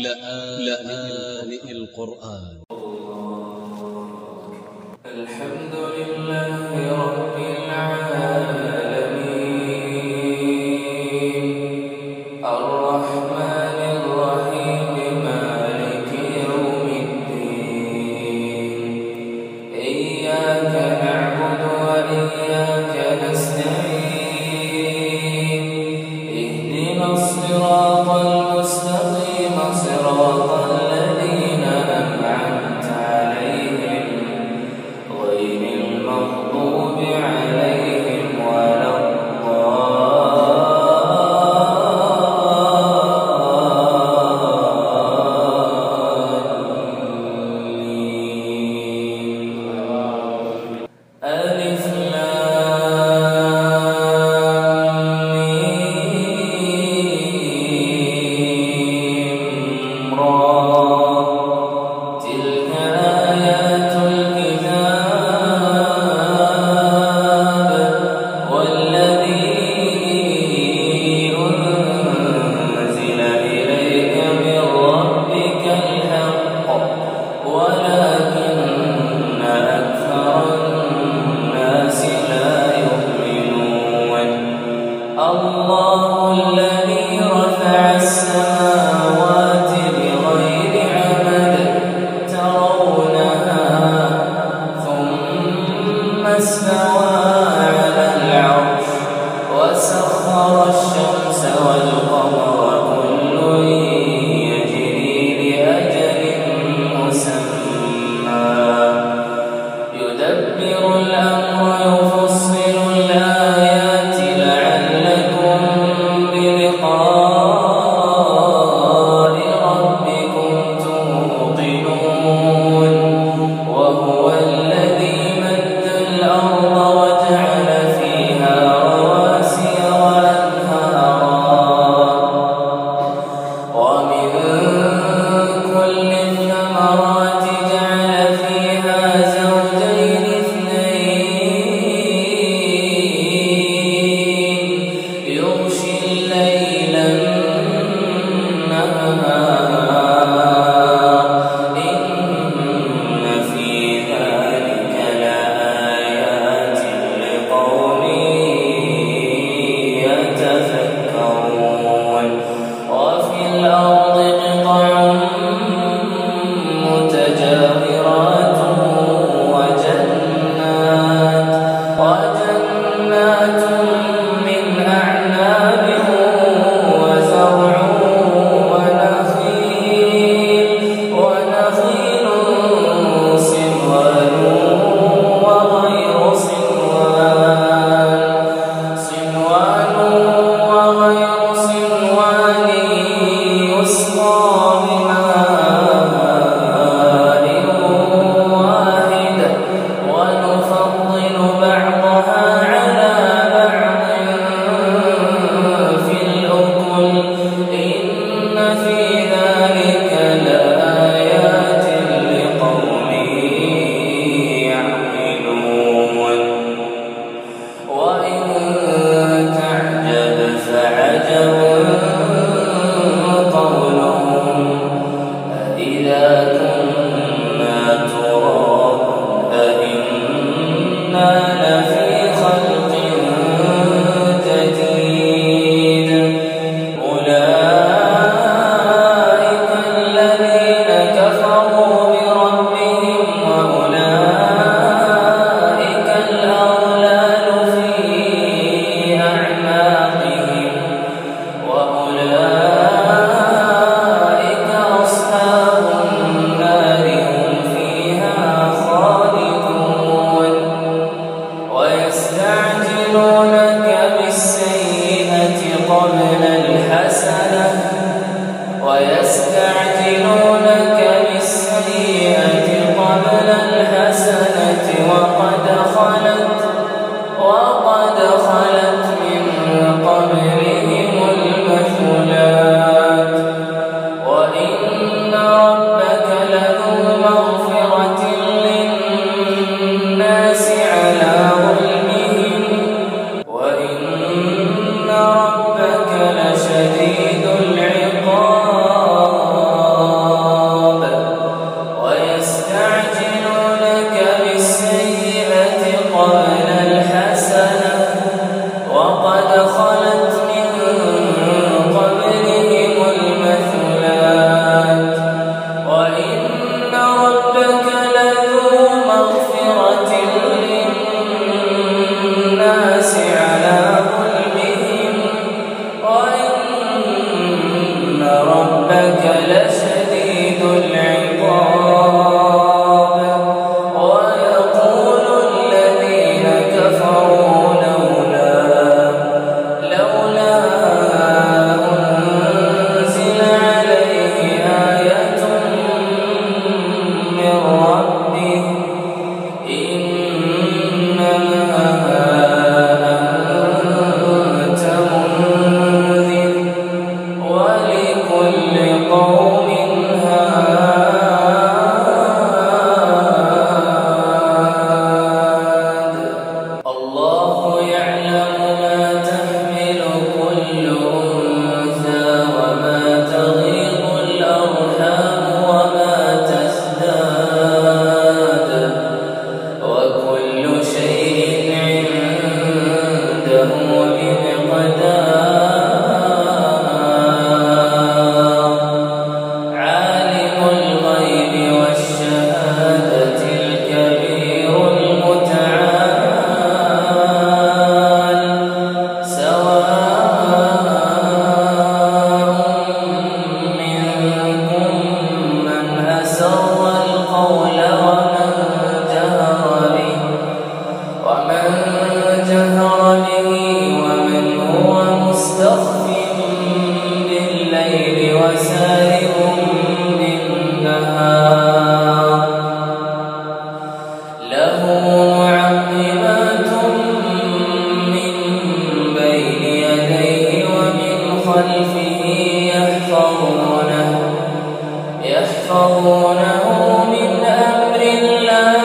لآن القرآن. الحمد لله رب العالمين. الأرض وأولئك قال يحفظونه, يحفظونه من أمر الله.